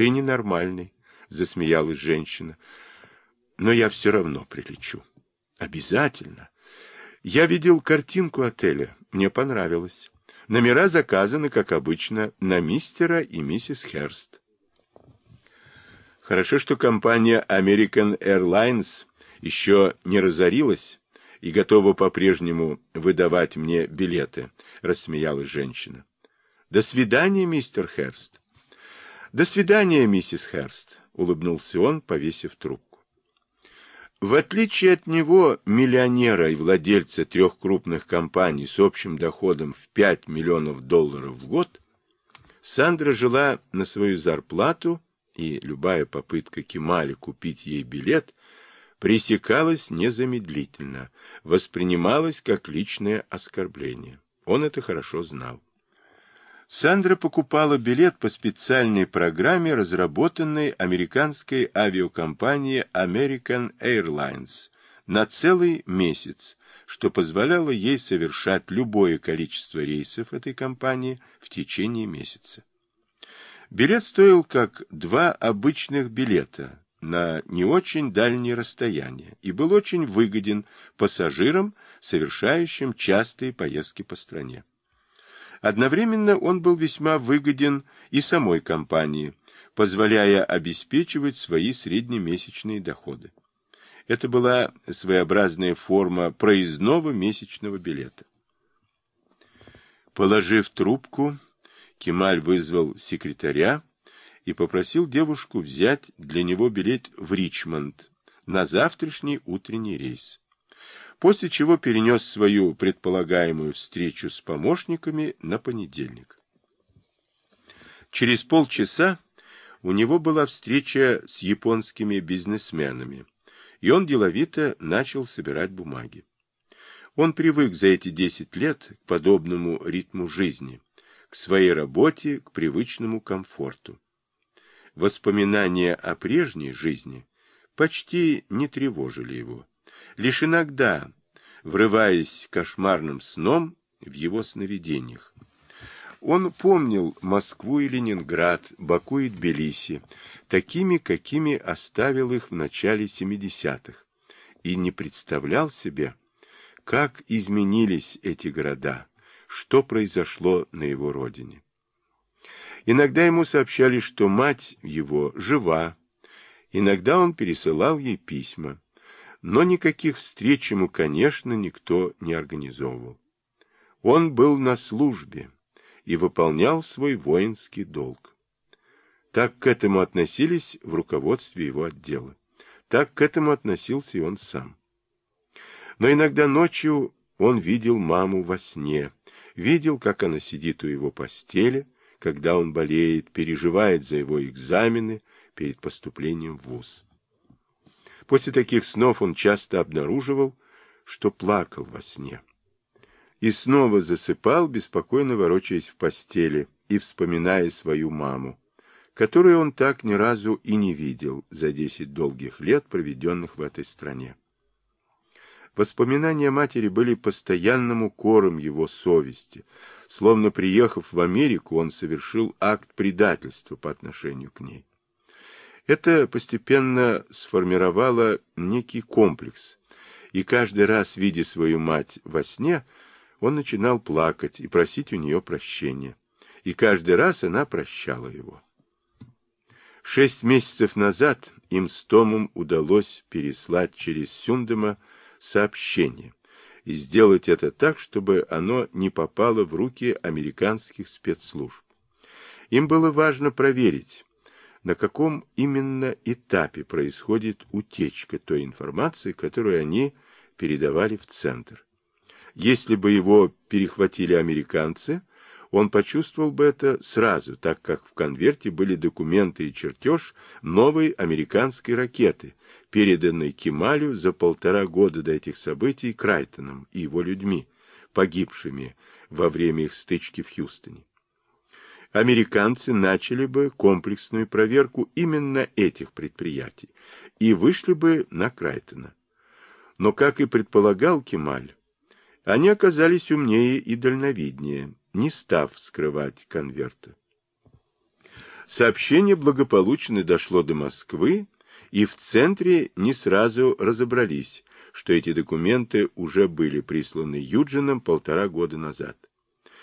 Ты ненормальный, засмеялась женщина. Но я все равно прилечу. Обязательно. Я видел картинку отеля. Мне понравилось. Номера заказаны, как обычно, на мистера и миссис Херст. Хорошо, что компания American Airlines еще не разорилась и готова по-прежнему выдавать мне билеты, рассмеялась женщина. До свидания, мистер Херст. До свидания, миссис Херст, улыбнулся он, повесив трубку. В отличие от него, миллионера и владельца трех крупных компаний с общим доходом в 5 миллионов долларов в год, Сандра жила на свою зарплату, и любая попытка Кемали купить ей билет пресекалась незамедлительно, воспринималась как личное оскорбление. Он это хорошо знал. Сандра покупала билет по специальной программе, разработанной американской авиакомпанией American Airlines на целый месяц, что позволяло ей совершать любое количество рейсов этой компании в течение месяца. Билет стоил как два обычных билета на не очень дальние расстояния и был очень выгоден пассажирам, совершающим частые поездки по стране. Одновременно он был весьма выгоден и самой компании, позволяя обеспечивать свои среднемесячные доходы. Это была своеобразная форма проездного месячного билета. Положив трубку, Кемаль вызвал секретаря и попросил девушку взять для него билет в Ричмонд на завтрашний утренний рейс после чего перенес свою предполагаемую встречу с помощниками на понедельник. Через полчаса у него была встреча с японскими бизнесменами, и он деловито начал собирать бумаги. Он привык за эти десять лет к подобному ритму жизни, к своей работе, к привычному комфорту. Воспоминания о прежней жизни почти не тревожили его. Лишь иногда, врываясь кошмарным сном в его сновидениях. Он помнил Москву и Ленинград, Баку и Тбилиси, такими, какими оставил их в начале 70-х, и не представлял себе, как изменились эти города, что произошло на его родине. Иногда ему сообщали, что мать его жива, иногда он пересылал ей письма но никаких встреч ему, конечно, никто не организовывал. Он был на службе и выполнял свой воинский долг. Так к этому относились в руководстве его отдела. Так к этому относился и он сам. Но иногда ночью он видел маму во сне, видел, как она сидит у его постели, когда он болеет, переживает за его экзамены перед поступлением в ВУЗ. После таких снов он часто обнаруживал, что плакал во сне. И снова засыпал, беспокойно ворочаясь в постели и вспоминая свою маму, которую он так ни разу и не видел за десять долгих лет, проведенных в этой стране. Воспоминания матери были постоянным укором его совести, словно приехав в Америку, он совершил акт предательства по отношению к ней. Это постепенно сформировало некий комплекс, и каждый раз, видя свою мать во сне, он начинал плакать и просить у нее прощения. И каждый раз она прощала его. Шесть месяцев назад им с Томом удалось переслать через Сюндема сообщение и сделать это так, чтобы оно не попало в руки американских спецслужб. Им было важно проверить, на каком именно этапе происходит утечка той информации, которую они передавали в центр. Если бы его перехватили американцы, он почувствовал бы это сразу, так как в конверте были документы и чертеж новой американской ракеты, переданной Кемалю за полтора года до этих событий Крайтоном и его людьми, погибшими во время их стычки в Хьюстоне американцы начали бы комплексную проверку именно этих предприятий и вышли бы на Крайтона. Но, как и предполагал Кемаль, они оказались умнее и дальновиднее, не став скрывать конверта. Сообщение благополучно дошло до Москвы, и в центре не сразу разобрались, что эти документы уже были присланы Юджином полтора года назад.